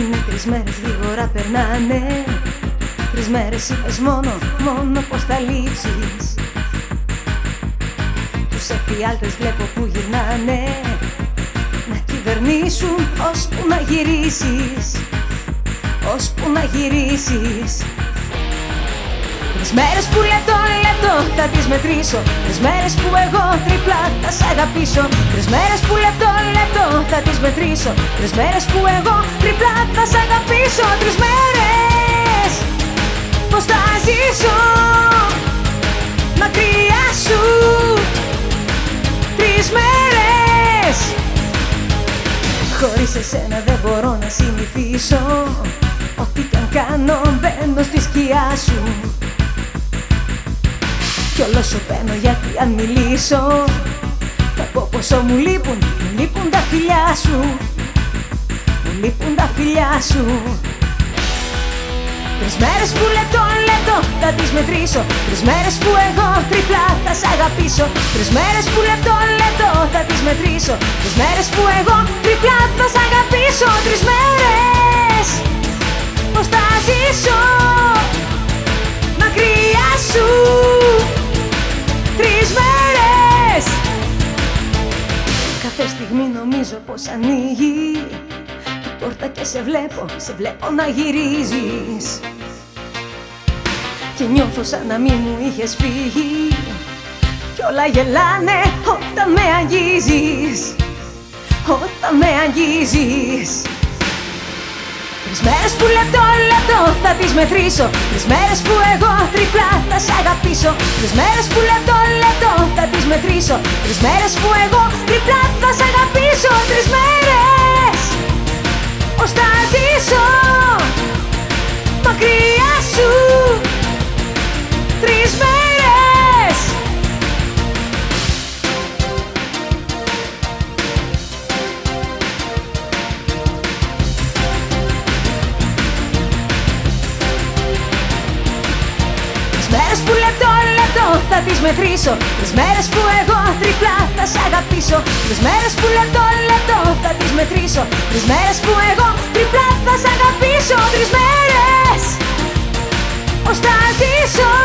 Κι είναι τρεις μέρες γρήγορα περνάνε. Τρεις μέρες είπες μόνο, μόνο πως θα λείψεις. Τους εφιάλτες βλέπω που γυρνάνε. Να κυβερνήσουν ώσπου να γυρίσεις. Ώσπου να γυρίσεις. Τρεις μέρες που λεπτό λεπτό θα τις μετρήσω. Τρεις μέρες που εγώ τριπλά θα σ' αγαπήσω. Τρεις μέρες που λεπτό λεπτό θα τις μετρήσω. Τρεις μέρες που εγώ τριπλά θα σ' αγαπήσω. Τρεις μέρες πως θα ζήσω. Μακριά σου. Τρεις μέρες Χωρίς εσένα δεν μπορώ να συνηθίσω. Ό,τι κι αν κάνω μπαίνω στη σκιά σου. Κι όλο σου παίρνω γιατί αν μιλήσω Θα πω πόσο μου λείπουν, μου λείπουν τα φιλιά σου. Μου λείπουν τα φιλιά σου. Τρεις μέρες που λεπτό λεπτό θα τις μετρήσω. Τρεις μέρες που εγώ τριπλά θα σ' αγαπήσω. Τρεις μέρες που λεπτό λεπτό θα τις μετρήσω. Τρεις μέρες που εγώ τριπλά θα σ' αγαπήσω Κάθε στιγμή νομίζω πως ανοίγει. Η πόρτα και σε βλέπω, σε βλέπω να γυρίζεις. Και νιώθω σαν να μην μου είχες φύγει. Κι όλα γελάνε όταν με αγγίζεις. Όταν με αγγίζεις Τρεις μέρες που λεπτό λεπτό θα τις μετρήσω. Τρεις μέρες που εγώ τριπλά θα σ' αγαπήσω. Τρεις μέρες που λεπτό λεπτό θα τις μετρήσω. Τρεις μέρες που εγώ τριπλά θα σ' αγαπήσω. Τρεις μέρες Πώς θα ζήσω. Μακριά θα τις μετρήσω. Τις μέρες που εγώ τριπλά θα σ' αγαπήσω. Τις μέρες που λεπτό λεπτό θα τις μετρήσω. Τις μέρες που εγώ τριπλά θα σ' αγαπήσω. Τρεις μέρες ως θα ζήσω.